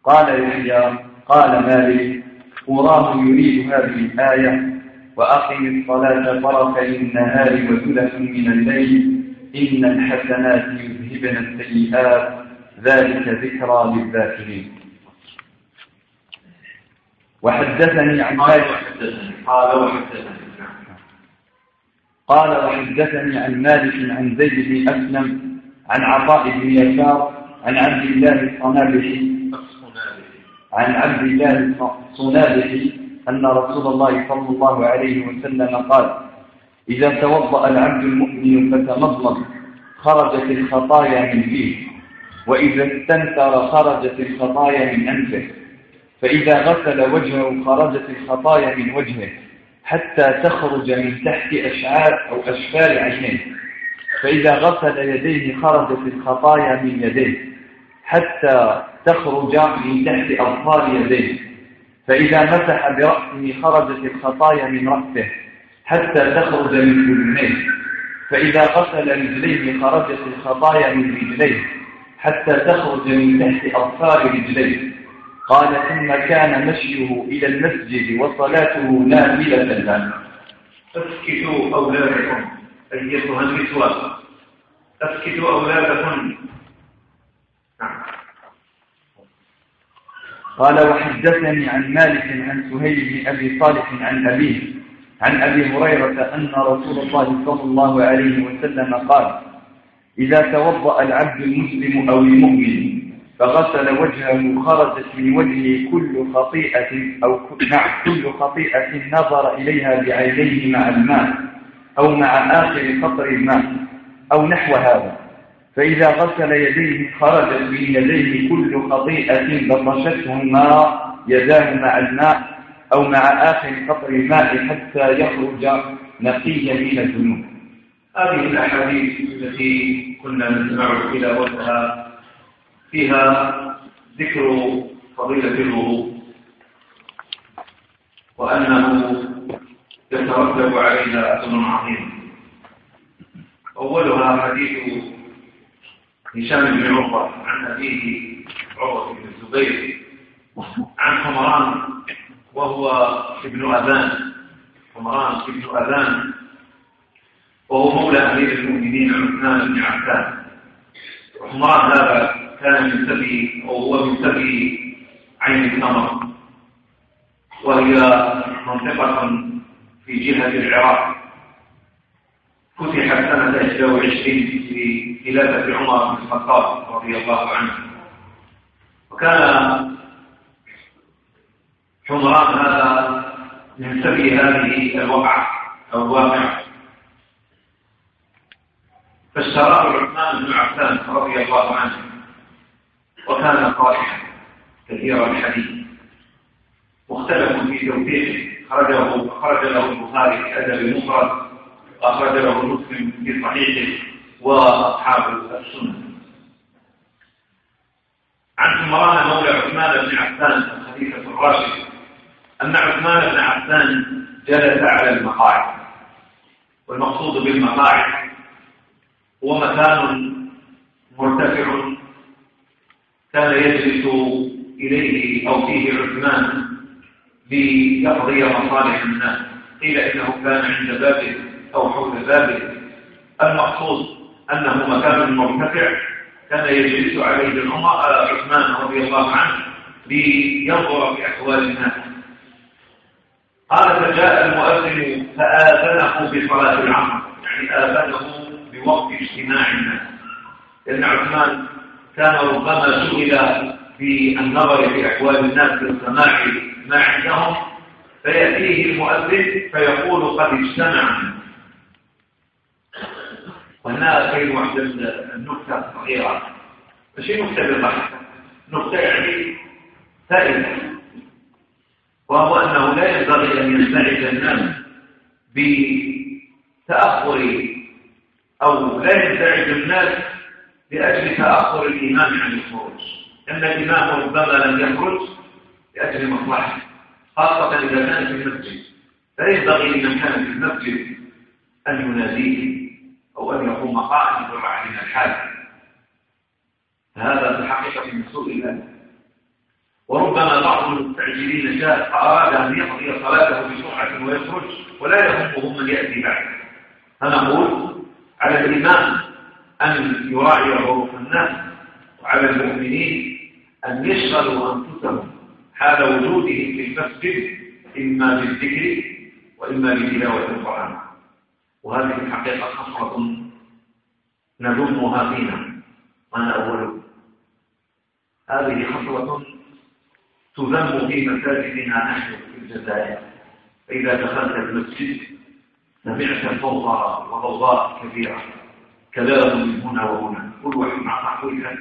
قال يحيى قال مالك أراه يريد هذه الآية وأقم الصلاة طرفي النهار وثلث من الليل إن الحسنات يذهبن السيئات. ذلك ذكرى للذاكرين. وحدثني عن مالك قال وحدثني. قال وحدثني عن مالك عن زيد بن أسلم عن عطاء بن يسار عن عبد الله الصنابحي عن عبد الله الصنابحي أن رسول الله صلى الله عليه وسلم قال إذا توضأ العبد المؤمن فتمضمض خرجت الخطايا من فيه. وإذا استنثر خرجت الخطايا من أنفه. فإذا غسل وجهه خرجت الخطايا من وجهه حتى تخرج من تحت أشعار أو أشفار عينيه. فإذا غسل يديه خرجت الخطايا من يديه حتى تخرج من تحت أظفار يديه. فإذا مسح برأسه خرجت الخطايا من رأسه حتى تخرج من أذنيه فإذا غسل رجليه خرجت الخطايا من رجليه. حتى تخرج من تحت أظفار رجليه. قال ثم كان مشيه إلى المسجد وصلاته نافلة له. اسكتوا أولادكم أيتها النسوة. اسكتوا أولادكم. قال وحدثني عن مالك عن سهيل بن أبي صالح عن أبيه عن أبي هريرة أن رسول الله صلى الله عليه وسلم قال إذا توضأ العبد المسلم أو المؤمن فغسل وجهه خرجت من وجهه كل خطيئة أو كل خطيئة نظر إليها بعينيه مع الماء أو مع آخر قطر الماء أو نحو هذا. فإذا غسل يديه خرجت من يديه كل خطيئة بطشته الماء يداه مع الماء أو مع آخر قطر الماء حتى يخرج نقيا من الذنوب. هذه الأحاديث التي كنا نسمع تلاوتها فيها ذكر فضيلة الوضوء وأنه يترتب عليها أثر عظيم. أولها حديث هشام بن عروة عن أبيه عروة بن الزبير عن حمران وهو ابن أذان. حمران ابن أذان. وهو مولى أمير المؤمنين عثمان بن عفان حمران هذا كان من سبي أو هو من سبي عين الثمر وهي منطقة في جهة العراق. فتحت سنة 21 في خلافة عمر بن الخطاب رضي الله عنه. وكان حمران هذا من سبي هذه الوقعة أو الواقعة. فاشتراه عثمان بن عفان رضي الله عنه وكان صالحا كثير الحديث. مختلف في توثيقه. خرجه خرج له البخاري في أدب المفرد وأخرج له مسلم في صحيحه وأصحاب السنة. عن عمران مولى عثمان بن عفان الخليفة الراشد أن عثمان بن عفان جلس على المقاعد والمقصود بالمقاعد هو مكان مرتفع كان يجلس إليه أو فيه عثمان ليقضي مصالح الناس. قيل إنه كان عند بابه أو حول بابه. المقصود أنه مكان مرتفع كان يجلس عليه العمر عثمان رضي الله عنه لينظر في أحوال الناس. قال فجاء المؤذن فآذنه بصلاة العصر. يعني آذنه بوقت اجتماع الناس لأن عثمان كان ربما سئل في النظر في أحوال الناس في السماع ما عندهم فيأتيه المؤذن فيقول قد اجتمع. وهنا أريد واحدة النكتة الصغيرة. ماشي نكتة بالضحك نكتة يعني ثالثة وهو أنه لا ينبغي أن ينزعج الناس بتأخر أو لا ينزعج الناس لأجل تأخر الإمام عن الخروج. لأن الإمام ربما لم يخرج لأجل مصلحة خاصة إذا كان في المسجد. لا ينبغي لمن كان في المسجد أن يناديه أو أن يقوم قائما بالرعي من الحال فهذا في الحقيقة من سوء الأدب وربما بعض المستعجلين جاء فأراد أن يقضي صلاته بسرعة ويخرج ولا يهمه من يأتي بعده فنقول على الإمام أن يراعي عروف الناس وعلى المؤمنين أن يشغلوا أنفسهم حال وجودهم في المسجد إما بالذكر وإما بتلاوة القرآن. وهذه الحقيقة خصلة نذمها فينا وأنا أول؟ هذه خصلة تذم في مساجدنا نحن في الجزائر. فإذا دخلت المسجد سمعت فوضى وضوضاء كثيرة. كلام من هنا وهنا. كل واحد مع صاحبه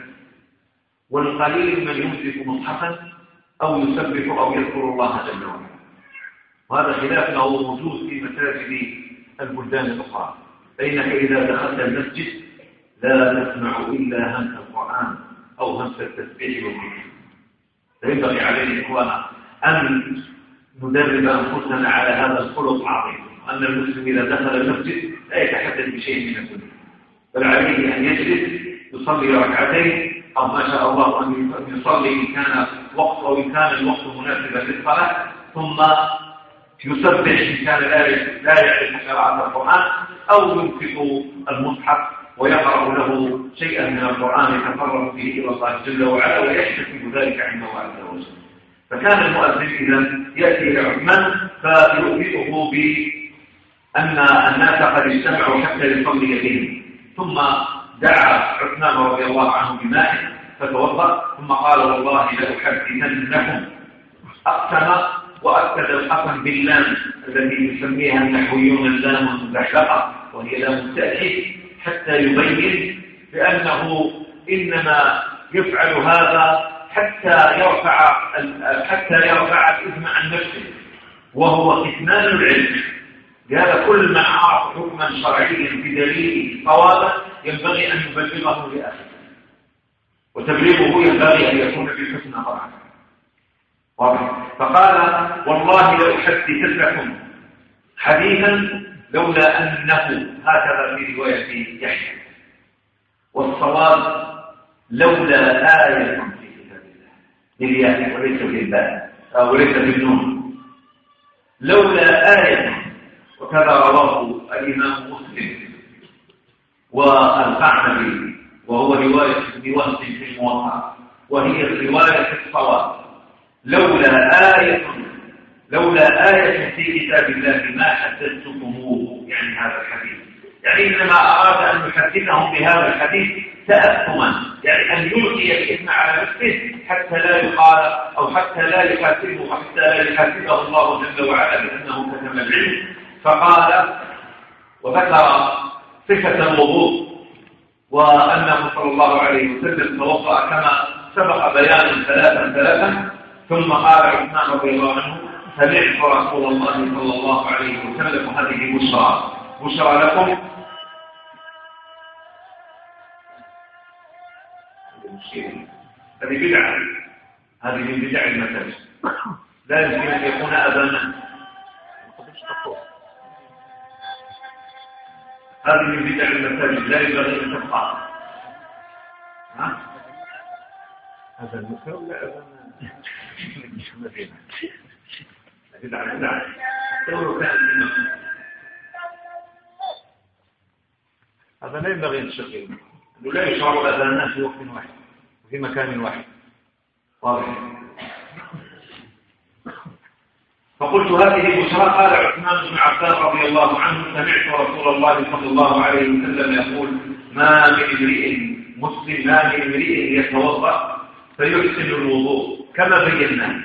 والقليل من يمسك مصحفا أو يسبح أو يذكر الله جل وعلا. وهذا خلاف له موجود في مساجد البلدان الأخرى. فإنك إذا دخلت المسجد لا تسمع إلا همس القرآن أو همس التسبيح والذكر فينبغي علينا إخوانا أن ندرب أنفسنا على هذا الخلق العظيم. أن المسلم إذا دخل المسجد لا يتحدث بشيء من الدنيا. بل عليه أن يجلس يصلي ركعتين أو ما شاء الله أن يصلي إن كان وقت أو إن كان الوقت مناسبا للصلاة ثم يسبح إن كان لا يعرف قراءة القرآن أو يمسك المصحف ويقرأ له شيئا من القرآن يتقرب به إلى الله جل وعلا ويحتسب ذلك عنده عز وجل. فكان المؤذن إذا يأتي إلى عثمان فيؤذئه بأن الناس قد اجتمعوا حتى يصلي بهم ثم دعا عثمان رضي الله عنه بماء فتوضأ ثم قال والله لأحدثنكم أقسم وأكد القسم باللام التي يسميها النحويون اللام المزحلقة وهي لام التأكيد حتى يبين بأنه إنما يفعل هذا حتى يرفع حتى يرفع الإثم عن نفسه وهو كتمان العلم. لهذا كل من عرف حكما شرعيا بدليل صوابا ينبغي أن يبلغه لأخيه. وتبليغه ينبغي أن يكون بالحسنى طبعا. واضح. فقال والله لأحدثنكم حديثا لولا أنه هكذا في رواية يحيى. والصواب لولا آية في كتاب الله. بالياء وليس بالباء أو ليس بالنون لولا آية وكذا رواه الإمام مسلم والقعنبي وهو رواية ابن وهب في الموقع وهي الرواية الصواب. لولا آية لولا آية في كتاب الله ما حدثتكموه يعني هذا الحديث. يعني إنما أراد أن يحدثهم بهذا الحديث تأثما يعني أن يلقي الإثم على نفسه حتى لا يقال أو حتى لا يحاسبه حتى لا يحاسبه الله جل وعلا بأنه كتم العلم. فقال وذكر صفة الوضوء وأنه صلى الله عليه وسلم توضأ كما سبق بيان ثلاثا ثلاثا ثم قال عثمان رضي الله عنه سمعت رسول الله صلى الله عليه وسلم هذه بشرى بشرى لكم؟ هذه بدعة هذه من بدع المساجد. لا يمكن أن يكون أذانا هذه من بدع المساجد لا ينبغي أن تبقى. هذا المسلم لا بدعة بدعة هذا لا ينبغي أن تشغل. لا يشعر الأذان في وقت واحد وفي مكان واحد. واضح. فقلت هذه بشرى قال عثمان بن عفان رضي الله عنه سمعت رسول الله صلى الله عليه وسلم يقول ما من امرئ مسلم ما من امرئ يتوضأ فيحسن الوضوء. كما بينا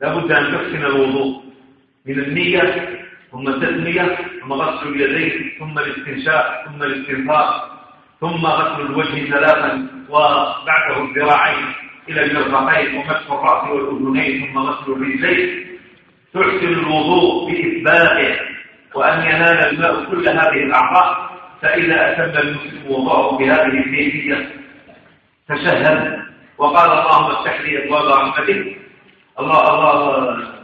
لابد أن تحسن الوضوء من النية ثم التسمية ثم غسل اليدين ثم الاستنشاق ثم الاستنفاق ثم غسل الوجه ثلاثا وبعده الذراعين إلى المرفقين ومسح الرأس والأذنين ثم غسل الرجلين. تحسن الوضوء بإثباته وأن ينال الماء كل هذه الأعضاء فإذا أتم المسلم وضعه بهذه الكيفية تشهد. وقال اللهم افتح لي أبواب رحمتك. الله الله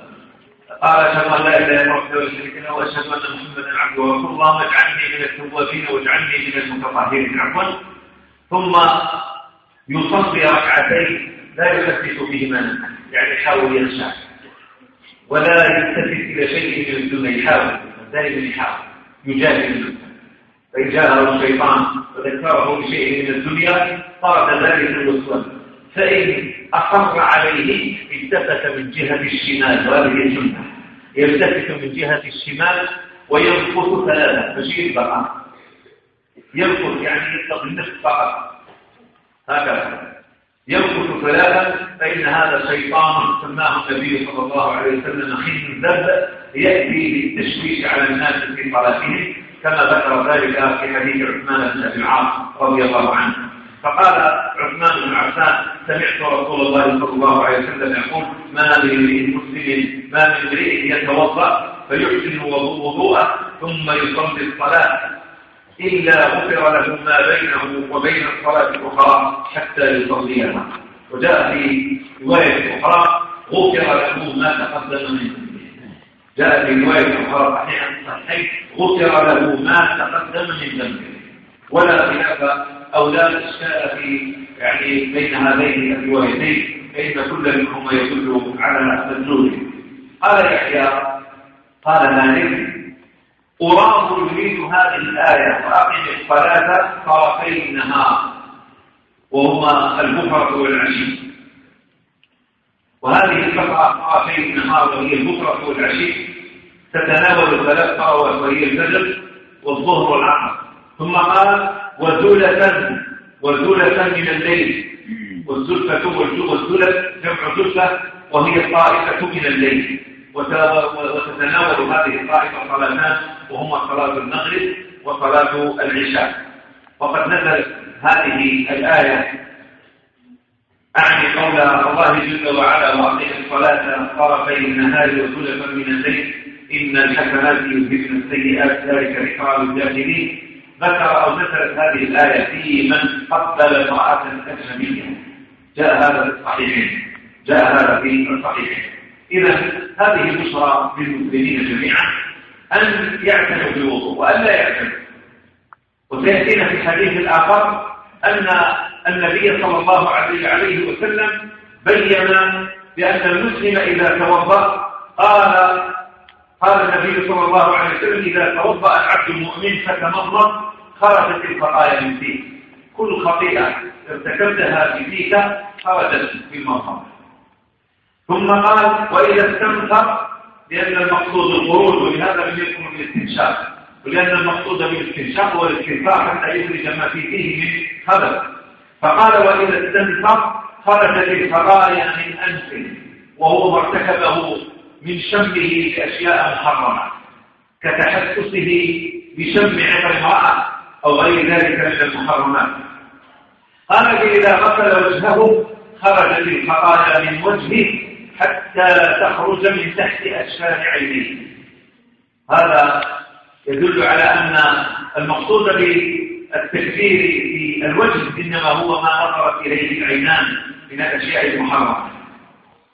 قال أشهد أن لا إله إلا الله وشريك له وأشهد أن محمدا عبده ورسوله. اللهم اجعلني من التوابين واجعلني من المتطهرين. عفوا. ثم يصلي ركعتين لا يثبت فيهما يعني يحاول يخشى ولا يلتفت إلى شيء الدنيا. يحاول. دائما يحاول. يجاهد فإن جاءه الشيطان وذكره بشيء من الدنيا طرد ذلك الوسواس. فإن أصر عليه التفت من جهة الشمال. وهذه السنة يلتفت من جهة الشمال وينفث ثلاثة. مشي فقط ينفث يعني يطلق النفس فقط. هكذا. ينفث ثلاثة فإن هذا شيطان سماه النبي صلى الله عليه وسلم خنزب يأتي للتشويش على الناس في صلاتهم كما ذكر ذلك في حديث عثمان بن أبي العاص رضي الله عنه. فقال عثمان بن عفان سمعت رسول الله صلى الله عليه وسلم يقول ما من مسلم ما من امرئ يتوضأ فيحسن وضوءه ثم يصلي الصلاة. إلا غفر له ما بينه وبين الصلاة الأخرى حتى يصليها. وجاء في رواية أخرى غفر له ما تقدم من جاء في رواية أخرى صحيحا صحيح غفر له ما تقدم من ذنبه. ولا خلاف أو لا إشكال في يعني بين هذين الروايتين فإن كل منهما يدل على مدلوله قال يحيى قال مالك أراه يريد هذه الآية. وأقم الصلاة طرفي النهار وهما البكرة والعشي. وهذه الفترة طرفي النهار وهي البكرة والعشي. تتناول ثلاث طرفات وهي الفجر والظهر والعصر ثم قال وزلة وزلة من الليل. والزلفة والزلف جمع زلفة وهي الطائفة من الليل. وتتناول هذه الطائفة صلاتان وهما صلاة المغرب وصلاة العشاء. وقد نزلت هذه الآية. أعني قول الله جل وعلا وأقيم الصلاة طرفي النهار وزلفا من الليل. إن الحسنات يذهبن السيئات ذلك ذكرى للجاهلين. ذكر أو ذكرت هذه الآية في من قبل امرأة أجنبية. جاء هذا في الصحيحين. جاء هذا في الصحيحين. إذا هذه بشرى للمسلمين جميعا أن يعتنوا بالوضوء وأن لا يعتنوا. وسيأتينا في الحديث الآخر أن النبي صلى الله عليه وسلم بين بأن المسلم إذا توضأ قال قال النبي صلى الله عليه وسلم إذا توضأ العبد المؤمن فتمضمض خرجت الخطايا من فيه. كل خطيئة ارتكبتها في فيك خرجت في المرحمة ثم قال وإذا استنثر لأن المقصود الخروج ولهذا لم يكن الاستنشاق. ولأن المقصود بالاستنشاق هو الاستنثار حتى يخرج ما في فيه من خبث فقال وإذا استنثر خرجت الخطايا من أنفه وهو ما ارتكبه من شمه لأشياء محرمة كتحسسه بشم عطر امرأة أو غير ذلك من المحرمات. قال إذا غسل وجهه خرجت الخطايا من وجهه حتى تخرج من تحت أشفار عينيه. هذا يدل على أن المقصود بالتكفير في الوجه إنما هو ما نظرت إليه العينان من الأشياء المحرمة.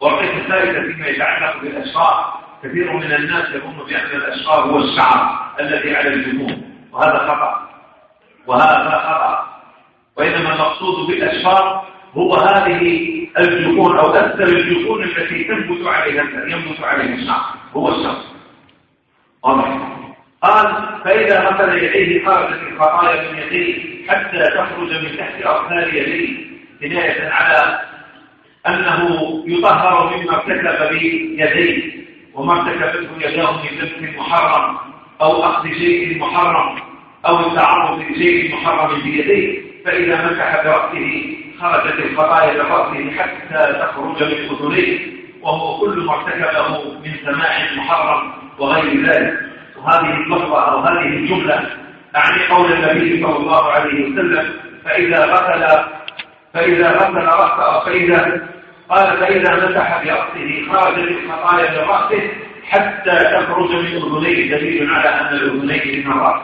والقصة الثالثة فيما يتعلق بالأشفار كثير من الناس يظن بأن الأشفار هو الشعر الذي على الجنون وهذا خطأ. وهذا خطأ. وإنما المقصود بالأشفار هو هذه الجفون أو أكثر الجفون التي تنبت عليها ينبت عليها الشعر هو الشخص. واضح؟ قال فإذا غسل يديه خرجت الخطايا من يديه حتى تخرج من تحت أرسال يديه كناية على أنه يطهر مما ارتكب بيديه وما ارتكبته يداه من لبس محرم أو أخذ شيء محرم أو التعرض لشيء محرم بيديه فإذا مسح برأسه خرجت الخطايا برأسه حتى تخرج من أذنيه وهو كل ما ارتكبه من سماع محرم وغير ذلك. وهذه اللفظة أو هذه الجملة أعني قول النبي صلى الله عليه وسلم فإذا غسل فإذا غسل رأسه فإذا قال فإذا مسح برأسه الخطايا من رأسه حتى تخرج من أذنيه. دليل على أن الأذنين من الرأس.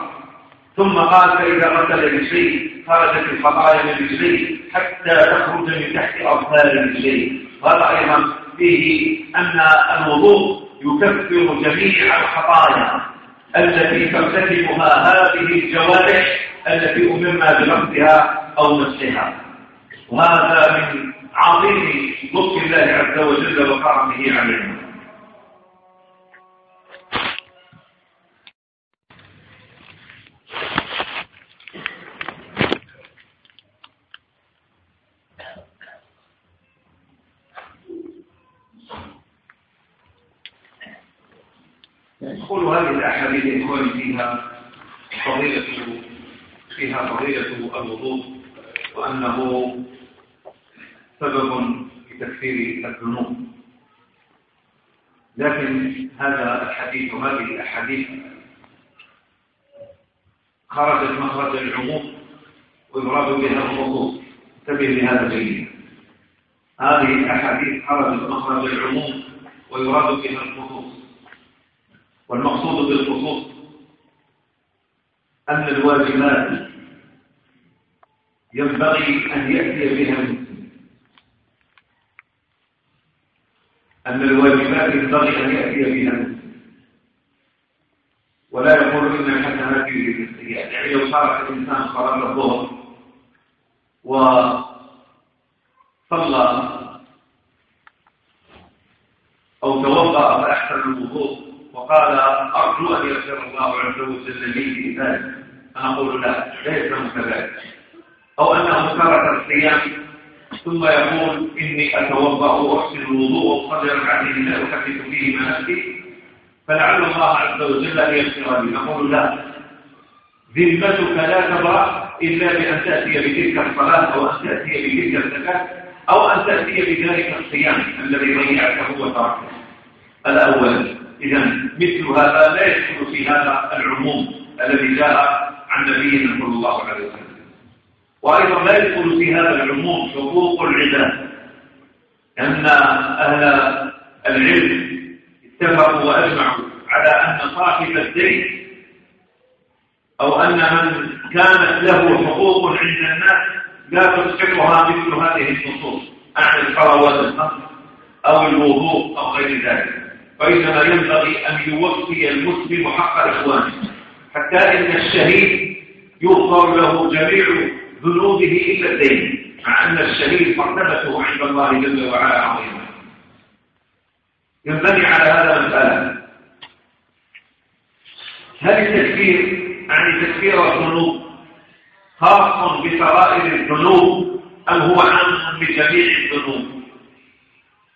ثم قال فإذا غسل رجليه خرجت الخطايا من رجليه حتى تخرج من تحت أظفار رجليه وهذا أيضا فيه أن الوضوء يكفر جميع الخطايا التي ترتكبها هذه الجوارح التي أمرنا بنفسها أو نفسها. وهذا من عظيم لطف الله عز وجل وكرمه علينا أقول هذه الأحاديث إخواني فيها فضيلة فيها فضيلة الوضوء وأنه سبب لتكفير الذنوب. لكن هذا الحديث وهذه الأحاديث خرجت مخرج العموم ويراد بها الخصوص انتبه لهذا جيدا. هذه الأحاديث خرجت مخرج العموم ويراد بها الخصوص والمقصود بالخصوص أن الواجبات ينبغي أن يأتي بها أن الواجبات ينبغي أن يأتي بها ولا يقول إن الحسنات يريد السيئات. يعني لو صار الإنسان صلاة الظهر وصلى أو توضأ فأحسن الوضوء وقال أرجو أن يغفر الله عز وجل لي ذلك أنا أقول لا ليس كذلك أو أنه ترك الصيام ثم يقول إني أتوضأ وأحسن الوضوء وأصلي ركعتين لا أحدث فيه نفسي فلعل الله عز وجل أن يغفر لي. نقول لا. ذمتك لا تبرأ إلا بأن تأتي بتلك الصلاة أو أن تأتي بتلك الزكاة أو أن تأتي بذلك الصيام الذي ضيعته وتركه الأول إذا مثل هذا لا يدخل في هذا العموم الذي جاء عن نبينا صلى الله عليه وسلم. وأيضا لا يدخل في هذا العموم حقوق العباد أن أهل العلم اتفقوا وأجمعوا على أن صاحب الدين أو أن من كانت له حقوق عند الناس لا تسقطها مثل هذه النصوص عن الصلوات الخمس أو الوضوء أو غير ذلك. وإنما ينبغي أن يوفي المسلم حق إخوانه. حتى إن الشهيد يغفر له جميع ذنوبه إلا الدين مع أن الشهيد مرتبته عند الله جل وعلا عظيمة. ينبني على هذا مسألة هل التكفير يعني تكفير الذنوب خاص بسرائر الذنوب أم هو عام بجميع الذنوب؟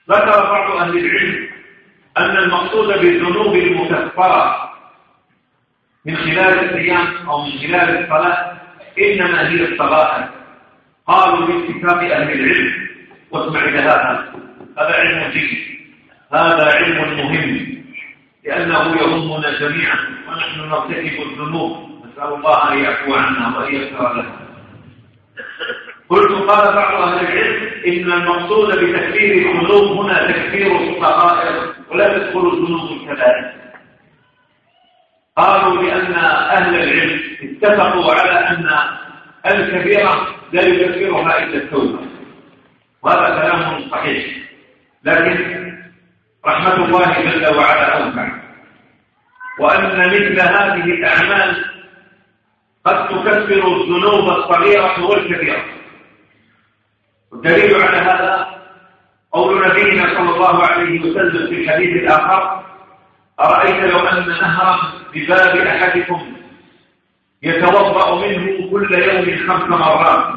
ذكر بعض أهل العلم أن المقصود بالذنوب المكفرة من خلال الصيام أو من خلال الصلاة إنما هي الصلاة. قالوا باتفاق أهل العلم. واسمع إلى هذا. هذا علم جيد. هذا علم مهم. لأنه يهمنا جميعا ونحن نرتكب الذنوب. نسأل الله أن يعفو عنا وأن يغفر لنا. قلت قال بعض أهل العلم إن المقصود بتكفير الذنوب هنا تكفير الصغائر. ولا تدخل الذنوب الكبائر. قالوا لأن أهل العلم اتفقوا على أن الكبيرة لا يكفرها إلا التوبة. وهذا كلام صحيح. لكن رحمة الله جل وعلا أوسع. وأن مثل هذه الأعمال قد تكفر الذنوب الصغيرة والكبيرة. والدليل على هذا قول نبينا صلى الله عليه وسلم في الحديث الآخر أرأيت لو أن نهرا بباب أحدكم يتوضأ منه كل يوم خمس مرات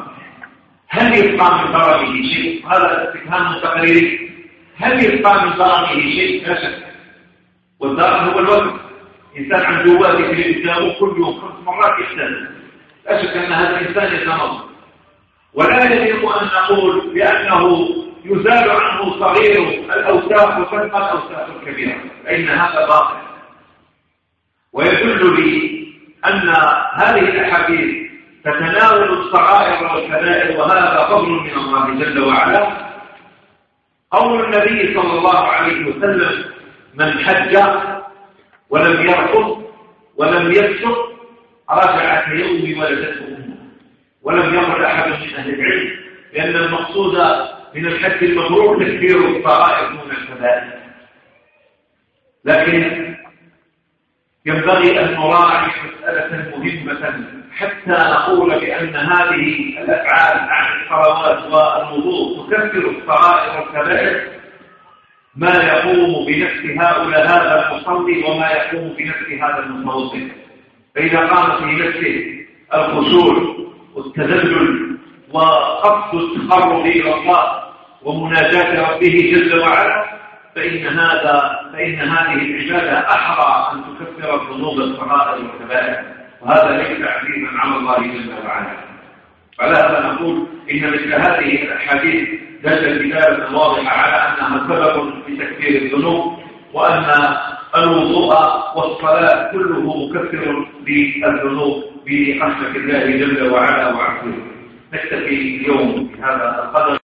هل يبقى من ضرره شيء؟ هذا استفهام تقريري. هل يبقى من ضرره شيء؟ لا شك. والضرر هو الوقت. إنسان عن جواته في الإسلام كل يوم خمس مرات يحتاج لا شك أن هذا الإنسان يتنظر ولا يجب أن نقول بأنه يزال عنه صغير الأوساخ وتبقى الأوساخ الكبيرة. فإن هذا باطل. ويدل لي أن هذه الأحاديث تتناول الصغائر والكبائر وهذا فضل من الله جل وعلا. قول النبي صلى الله عليه وسلم من حج ولم يرفض ولم يفسق رجع كيوم ولدته أمه. ولم يقل أحد من أهل العلم لأن المقصود من الحج المبرور تكفير الصغائر دون الكبائر لكن ينبغي أن نراعي مسألة مهمة حتى نقول بأن هذه الأفعال عن الصلوات والوضوء تكفر الصغائر والكبائر ما يقوم بنفس هؤلاء هذا المصلي وما يقوم بنفس هذا المتوضئ فإذا قام في نفسه الخشوع والتذلل وقصد التقرب إلى الله ومناجاة ربه جل وعلا فإن هذا فإن هذه العبادة أحرى أن تكفر الذنوب الصغائر والكبائر. وهذا ليس عزيزا على الله جل وعلا. فلا نقول إن مثل هذه الأحاديث دل الكتابة واضحة على أنها سبب في تكفير الذنوب وأن الوضوء والصلاة كله مكفر للذنوب برحمة الله جل وعلا وعفوه نكتفي اليوم بهذا القدر